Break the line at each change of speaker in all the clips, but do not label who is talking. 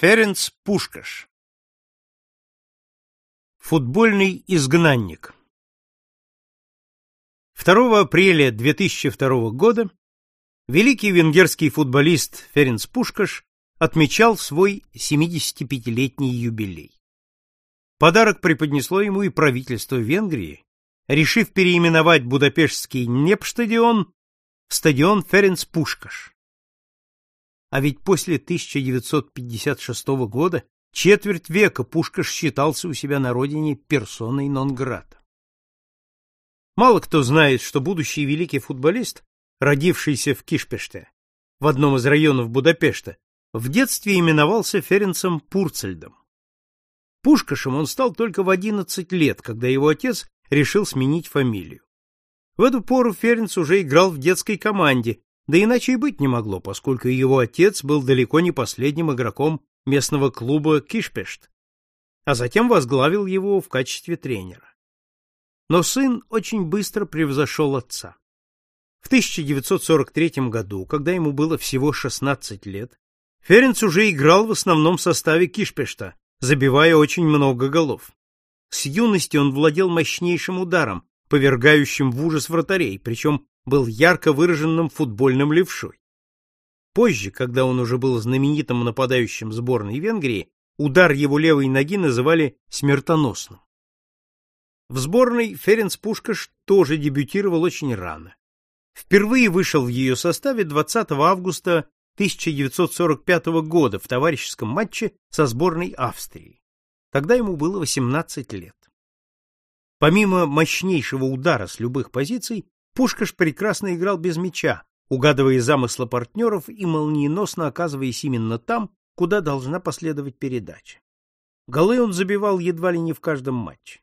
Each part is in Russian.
Ференц Пушкаш Футбольный изгнанник 2 апреля 2002 года великий венгерский футболист Ференц Пушкаш отмечал свой 75-летний юбилей. Подарок преподнесло ему и правительство Венгрии, решив переименовать Будапештский Непштадион в стадион Ференц Пушкаш. А ведь после 1956 года четверть века Пушкаш считался у себя на родине персоной нон-грата. Мало кто знает, что будущий великий футболист, родившийся в Кишпеште, в одном из районов Будапешта, в детстве именовался Ференцем Пурцельдом. Пушкашем он стал только в 11 лет, когда его отец решил сменить фамилию. В эту пору Ференц уже играл в детской команде, да иначе и быть не могло, поскольку его отец был далеко не последним игроком местного клуба Кишпешт, а затем возглавил его в качестве тренера. Но сын очень быстро превзошел отца. В 1943 году, когда ему было всего 16 лет, Ференц уже играл в основном составе Кишпешта, забивая очень много голов. С юности он владел мощнейшим ударом, повергающим в ужас вратарей, причем был ярко выраженным футбольным левшой. Позже, когда он уже был знаменитым нападающим сборной Венгрии, удар его левой ноги называли смертоносным. В сборной Ференц Пушкаш тоже дебютировал очень рано. Впервые вышел в ее составе 20 августа 1945 года в товарищеском матче со сборной Австрии. Тогда ему было 18 лет. Помимо мощнейшего удара с любых позиций, Пушкаш прекрасно играл без мяча, угадывая замыслы партнеров и молниеносно оказываясь именно там, куда должна последовать передача. Голы он забивал едва ли не в каждом матче.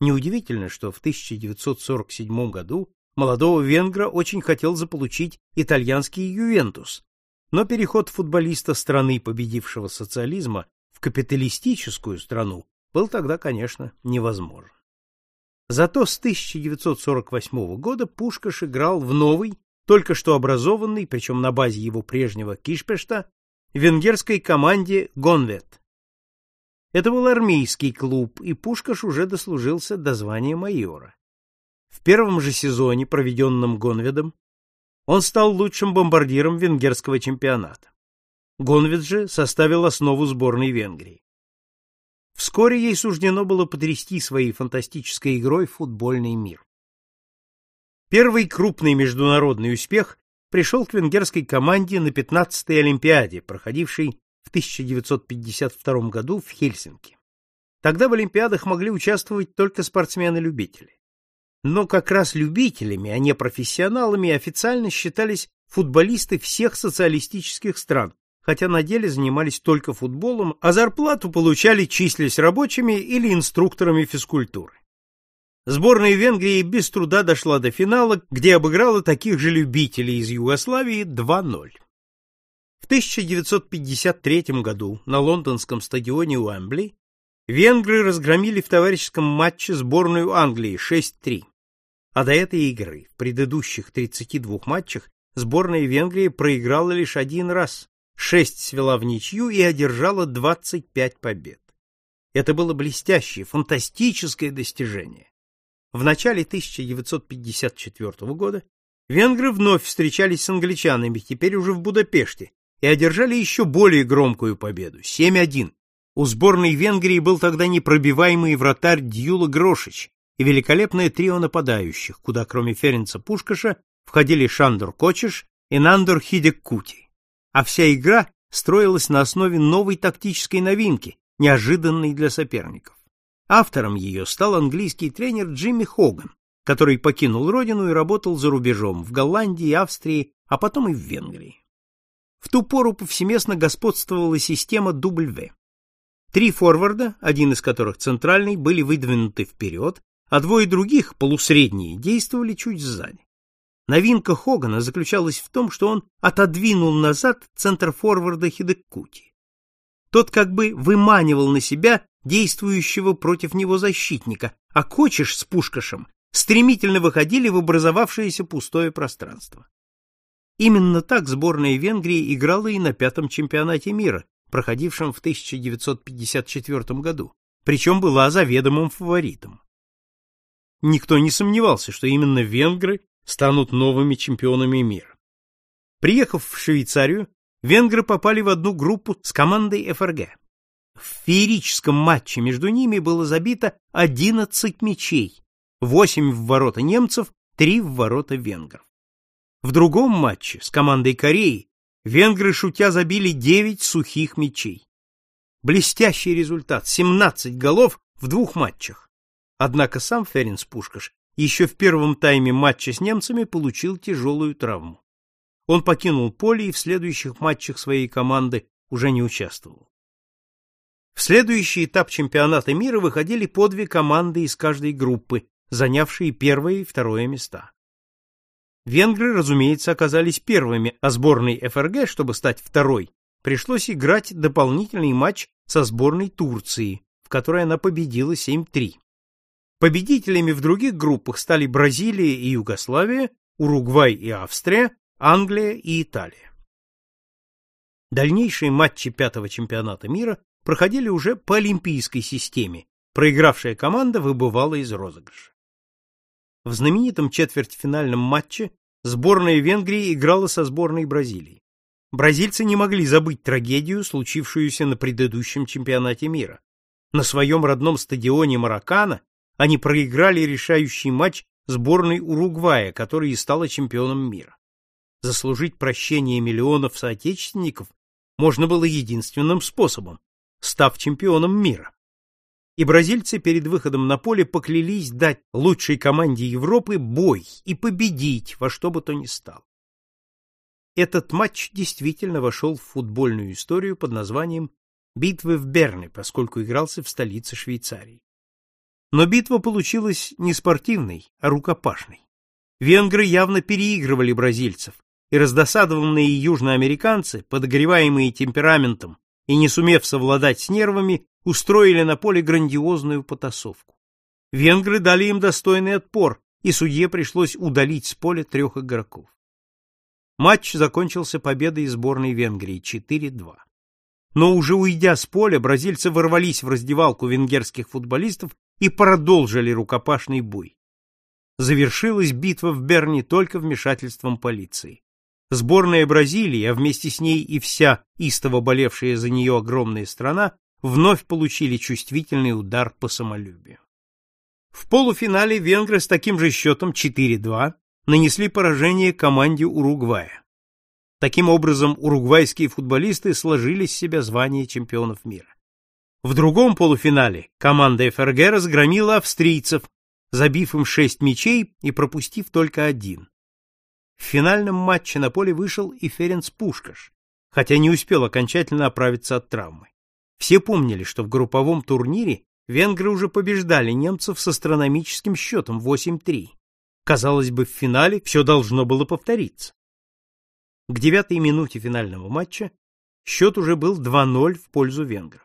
Неудивительно, что в 1947 году молодого венгра очень хотел заполучить итальянский Ювентус, но переход футболиста страны, победившего социализма, в капиталистическую страну был тогда, конечно, невозможен. Зато с 1948 года Пушкаш играл в новый, только что образованный, причем на базе его прежнего Кишпешта, венгерской команде Гонвет. Это был армейский клуб, и Пушкаш уже дослужился до звания майора. В первом же сезоне, проведенном Гонведом, он стал лучшим бомбардиром венгерского чемпионата. Гонвед же составил основу сборной Венгрии. Вскоре ей суждено было потрясти своей фантастической игрой футбольный мир. Первый крупный международный успех пришел к венгерской команде на 15-й Олимпиаде, проходившей в 1952 году в Хельсинки. Тогда в Олимпиадах могли участвовать только спортсмены-любители. Но как раз любителями, а не профессионалами официально считались футболисты всех социалистических стран, хотя на деле занимались только футболом, а зарплату получали числясь рабочими или инструкторами физкультуры. Сборная Венгрии без труда дошла до финала, где обыграла таких же любителей из Югославии 2:0. В 1953 году на лондонском стадионе Уэмбли венгры разгромили в товарищеском матче сборную Англии 6:3. А до этой игры в предыдущих 32 матчах сборная Венгрии проиграла лишь один раз, 6 свела в ничью и одержала 25 побед. Это было блестящее, фантастическое достижение. В начале 1954 года венгры вновь встречались с англичанами, теперь уже в Будапеште, и одержали еще более громкую победу 7:1. У сборной Венгрии был тогда непробиваемый вратарь Дьюла Грошич и великолепное трио нападающих, куда кроме Ференца Пушкаша входили Шандор Кочеш и Нандор Хидеккути. А вся игра строилась на основе новой тактической новинки, неожиданной для соперников. Автором ее стал английский тренер Джимми Хоган, который покинул родину и работал за рубежом в Голландии, Австрии, а потом и в Венгрии. В ту пору повсеместно господствовала система W. Три форварда, один из которых центральный, были выдвинуты вперед, а двое других, полусредние, действовали чуть сзади. Новинка Хогана заключалась в том, что он отодвинул назад центр форварда Хидеккути. Тот как бы выманивал на себя действующего против него защитника, а Кочеш с Пушкашем стремительно выходили в образовавшееся пустое пространство. Именно так сборная Венгрии играла и на пятом чемпионате мира, проходившем в 1954 году, причем была заведомым фаворитом. Никто не сомневался, что именно венгры станут новыми чемпионами мира. Приехав в Швейцарию, венгры попали в одну группу с командой ФРГ. В феерическом матче между ними было забито 11 мячей, 8 в ворота немцев, 3 в ворота венгров. В другом матче с командой Кореи венгры шутя забили 9 сухих мячей. Блестящий результат 17 голов в двух матчах. Однако сам Ференц Пушкаш еще в первом тайме матча с немцами получил тяжелую травму. Он покинул поле и в следующих матчах своей команды уже не участвовал. В следующий этап чемпионата мира выходили по две команды из каждой группы, занявшие первое и второе места. Венгры, разумеется, оказались первыми, а сборной ФРГ, чтобы стать второй, пришлось играть дополнительный матч со сборной Турции, в которой она победила 7-3. Победителями в других группах стали Бразилия и Югославия, Уругвай и Австрия, Англия и Италия. Дальнейшие матчи пятого чемпионата мира проходили уже по олимпийской системе. Проигравшая команда выбывала из розыгрыша. В знаменитом четвертьфинальном матче сборная Венгрии играла со сборной Бразилии. Бразильцы не могли забыть трагедию, случившуюся на предыдущем чемпионате мира. На своем родном стадионе Маракана они проиграли решающий матч сборной Уругвая, которая и стала чемпионом мира. Заслужить прощение миллионов соотечественников можно было единственным способом став чемпионом мира. И бразильцы перед выходом на поле поклялись дать лучшей команде Европы бой и победить во что бы то ни стало. Этот матч действительно вошел в футбольную историю под названием «Битвы в Берне», поскольку игрался в столице Швейцарии. Но битва получилась не спортивной, а рукопашной. Венгры явно переигрывали бразильцев, и раздосадованные южноамериканцы, подогреваемые темпераментом и, не сумев совладать с нервами, устроили на поле грандиозную потасовку. Венгры дали им достойный отпор, и судье пришлось удалить с поля трех игроков. Матч закончился победой сборной Венгрии 4-2. Но уже уйдя с поля, бразильцы ворвались в раздевалку венгерских футболистов и продолжили рукопашный бой. Завершилась битва в Берне только вмешательством полиции. Сборная Бразилии, а вместе с ней и вся истово болевшая за нее огромная страна, вновь получили чувствительный удар по самолюбию. В полуфинале венгры с таким же счетом 4-2 нанесли поражение команде Уругвая. Таким образом, уругвайские футболисты сложили с себя звание чемпионов мира. В другом полуфинале команда ФРГ разгромила австрийцев, забив им шесть мячей и пропустив только один. В финальном матче на поле вышел и Ференц Пушкаш, хотя не успел окончательно оправиться от травмы. Все помнили, что в групповом турнире венгры уже побеждали немцев с астрономическим счетом 8-3. Казалось бы, в финале все должно было повториться. К девятой минуте финального матча счет уже был 2-0 в пользу венгров.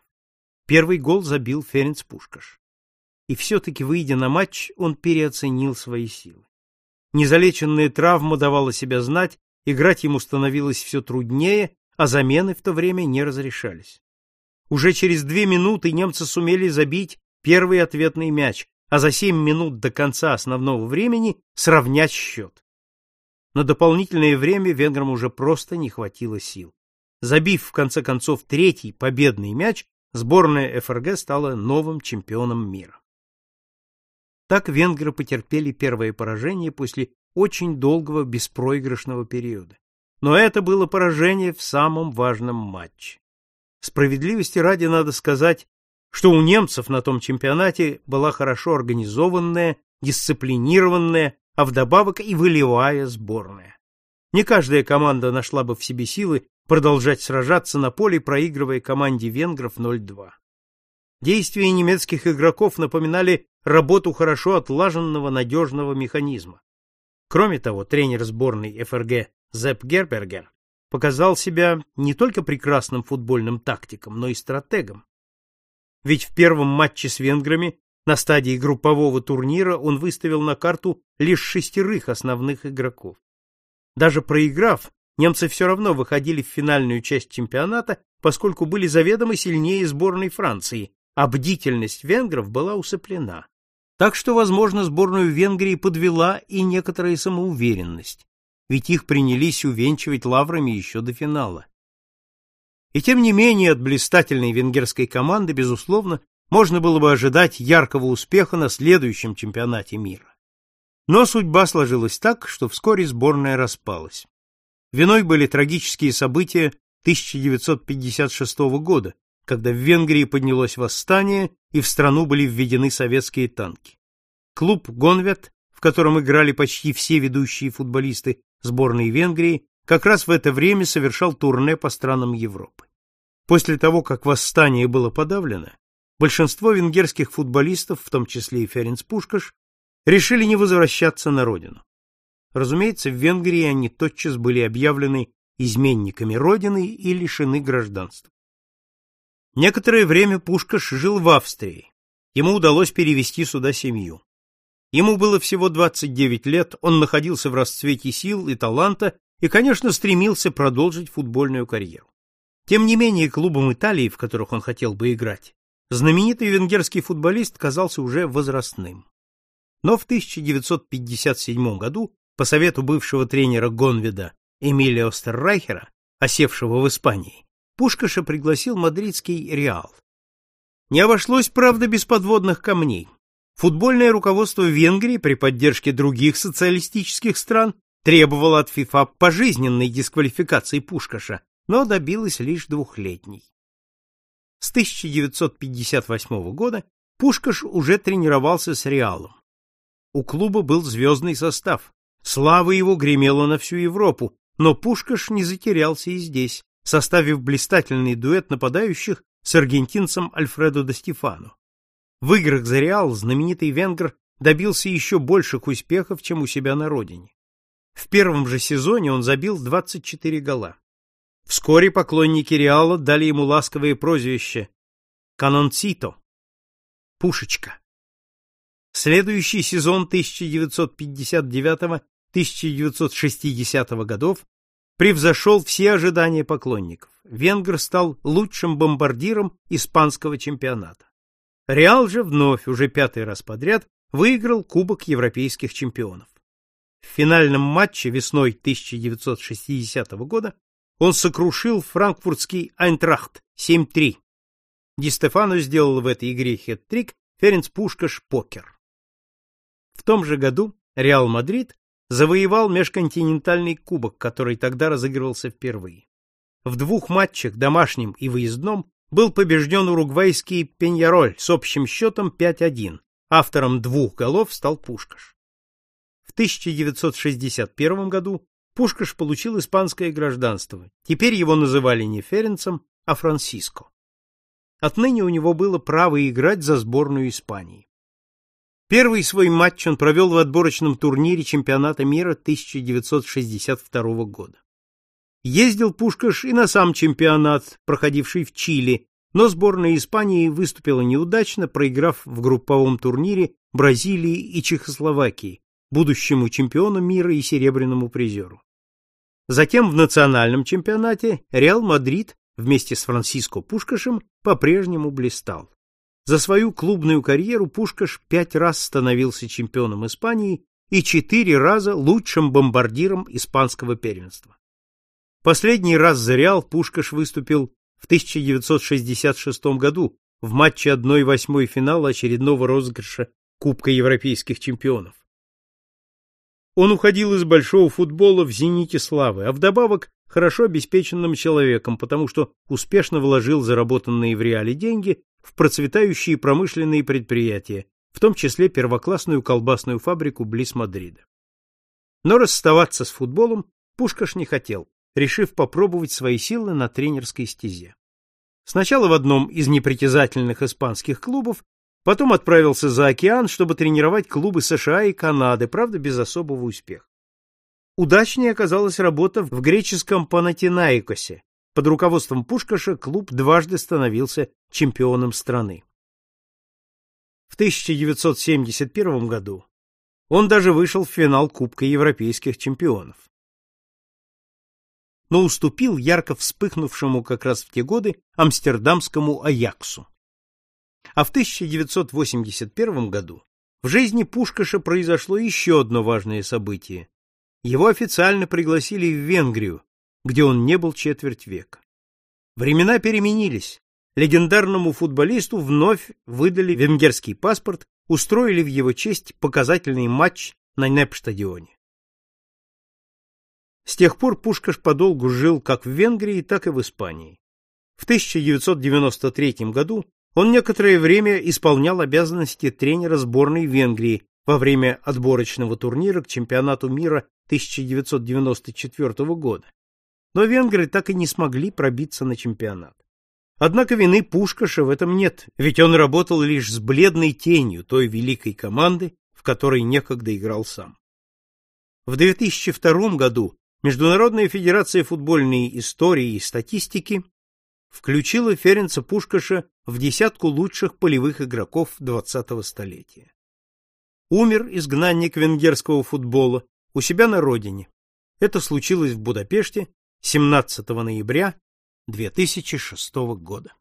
Первый гол забил Ференц Пушкаш. И все-таки, выйдя на матч, он переоценил свои силы. Незалеченная травма давала себя знать, играть ему становилось все труднее, а замены в то время не разрешались. Уже через две минуты немцы сумели забить первый ответный мяч, а за семь минут до конца основного времени сравнять счет. На дополнительное время венграм уже просто не хватило сил. Забив в конце концов третий победный мяч, сборная ФРГ стала новым чемпионом мира. Так венгры потерпели первое поражение после очень долгого беспроигрышного периода. Но это было поражение в самом важном матче. Справедливости ради надо сказать, что у немцев на том чемпионате была хорошо организованная, дисциплинированная, а вдобавок и волевая сборная. Не каждая команда нашла бы в себе силы продолжать сражаться на поле, проигрывая команде венгров 0-2. Действия немецких игроков напоминали работу хорошо отлаженного надежного механизма. Кроме того, тренер сборной ФРГ Зепп Гербергер показал себя не только прекрасным футбольным тактиком, но и стратегом. Ведь в первом матче с венграми на стадии группового турнира он выставил на карту лишь шестерых основных игроков. Даже проиграв, немцы все равно выходили в финальную часть чемпионата, поскольку были заведомо сильнее сборной Франции, а бдительность венгров была усыплена. Так что, возможно, сборную Венгрии подвела и некоторая самоуверенность, ведь их принялись увенчивать лаврами еще до финала. И тем не менее от блистательной венгерской команды, безусловно, можно было бы ожидать яркого успеха на следующем чемпионате мира. Но судьба сложилась так, что вскоре сборная распалась. Виной были трагические события 1956 года, когда в Венгрии поднялось восстание и в страну были введены советские танки. Клуб «Гонвет», в котором играли почти все ведущие футболисты сборной Венгрии, как раз в это время совершал турне по странам Европы. После того, как восстание было подавлено, большинство венгерских футболистов, в том числе и Ференц Пушкаш, решили не возвращаться на родину. Разумеется, в Венгрии они тотчас были объявлены изменниками родины и лишены гражданства. Некоторое время Пушкаш жил в Австрии. Ему удалось перевести сюда семью. Ему было всего 29 лет, он находился в расцвете сил и таланта и, конечно, стремился продолжить футбольную карьеру. Тем не менее, клубам Италии, в которых он хотел бы играть, знаменитый венгерский футболист казался уже возрастным. Но в 1957 году по совету бывшего тренера Гонведа Эмилио Стеррайхера, осевшего в Испании, Пушкаша пригласил мадридский Реал. Не обошлось, правда, без подводных камней. Футбольное руководство Венгрии при поддержке других социалистических стран требовало от ФИФА пожизненной дисквалификации Пушкаша, но добилось лишь двухлетней. С 1958 года Пушкаш уже тренировался с Реалом. У клуба был звездный состав. Слава его гремела на всю Европу, но Пушкаш не затерялся и здесь, составив блистательный дуэт нападающих с аргентинцем Альфредо де Стефано. В играх за Реал знаменитый венгр добился еще больших успехов, чем у себя на родине. В первом же сезоне он забил 24 гола. Вскоре поклонники Реала дали ему ласковое прозвище Канонцито — Пушечка. Следующий сезон 1959-1960 годов превзошел все ожидания поклонников. Венгр стал лучшим бомбардиром испанского чемпионата. Реал же вновь, уже пятый раз подряд, выиграл Кубок европейских чемпионов. В финальном матче весной 1960 года он сокрушил франкфуртский Айнтрахт 7-3. Ди Стефано сделал в этой игре хет-трик, Ференц Пушкаш — покер. В том же году Реал Мадрид завоевал межконтинентальный кубок, который тогда разыгрывался впервые. В двух матчах, домашнем и выездном, был побежден уругвайский Пеньяроль с общим счетом 5-1. Автором двух голов стал Пушкаш. В 1961 году Пушкаш получил испанское гражданство. Теперь его называли не Ференцем, а Франсиско. Отныне у него было право играть за сборную Испании. Первый свой матч он провел в отборочном турнире чемпионата мира 1962 года. Ездил Пушкаш и на сам чемпионат, проходивший в Чили, но сборная Испании выступила неудачно, проиграв в групповом турнире Бразилии и Чехословакии, будущему чемпиону мира и серебряному призеру. Затем в национальном чемпионате Реал Мадрид вместе с Франсиско Пушкашем по-прежнему блистал. За свою клубную карьеру Пушкаш пять раз становился чемпионом Испании и четыре раза лучшим бомбардиром испанского первенства. Последний раз за Реал Пушкаш выступил в 1966 году в матче 1-8 финала очередного розыгрыша Кубка европейских чемпионов. Он уходил из большого футбола в зените славы, а вдобавок хорошо обеспеченным человеком, потому что успешно вложил заработанные в реале деньги в процветающие промышленные предприятия, в том числе первоклассную колбасную фабрику близ Мадрида. Но расставаться с футболом Пушкаш не хотел, решив попробовать свои силы на тренерской стезе. Сначала в одном из непритязательных испанских клубов, потом отправился за океан, чтобы тренировать клубы США и Канады, правда, без особого успеха. Удачнее оказалась работа в греческом Панатинаикосе, под руководством Пушкаша клуб дважды становился чемпионом страны. В 1971 году он даже вышел в финал Кубка европейских чемпионов. но уступил ярко вспыхнувшему как раз в те годы амстердамскому Аяксу. А в 1981 году в жизни Пушкаша произошло еще одно важное событие. Его официально пригласили в Венгрию, где он не был четверть века. Времена переменились. Легендарному футболисту вновь выдали венгерский паспорт, устроили в его честь показательный матч на НЭП-стадионе. С тех пор Пушкаш подолгу жил как в Венгрии, так и в Испании. В 1993 году он некоторое время исполнял обязанности тренера сборной Венгрии во время отборочного турнира к чемпионату мира 1994 года. Но венгры так и не смогли пробиться на чемпионат. Однако вины Пушкаша в этом нет, ведь он работал лишь с бледной тенью той великой команды, в которой некогда играл сам. В 2002 году Международная федерация футбольной истории и статистики включила Ференца Пушкаша в десятку лучших полевых игроков 20-го столетия. Умер изгнанник венгерского футбола у себя на родине. Это случилось в Будапеште 17 ноября 2006 года.